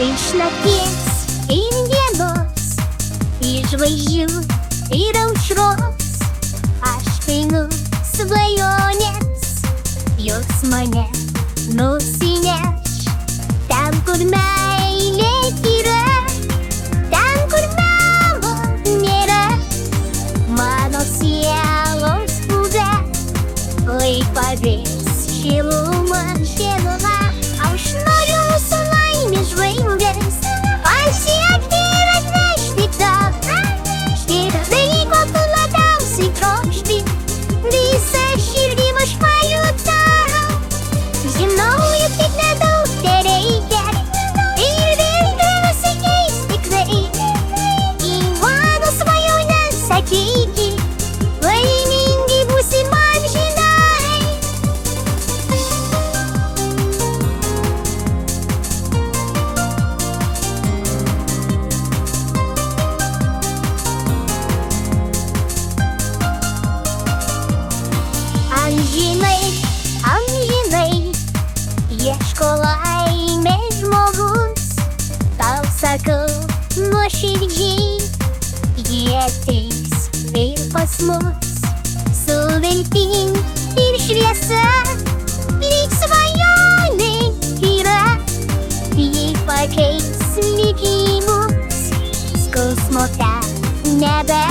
iš nakties ir dienos, iš žvaigždžių ir aušros. Aš einu svajonės, jos mane nusineš ten, kur meilė yra, ten, kur melo nėra. Mano sielos lai pavirs šilumą, šilumą. ateis vėl pas mus su viltim ir šviesa. Lyg svajonė yra, jį pakeis likimus, skausmo ten nebe.